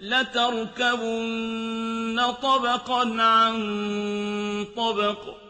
لَتَرْكَبُنَّ طَبَقًا عَن طَبَقٍ.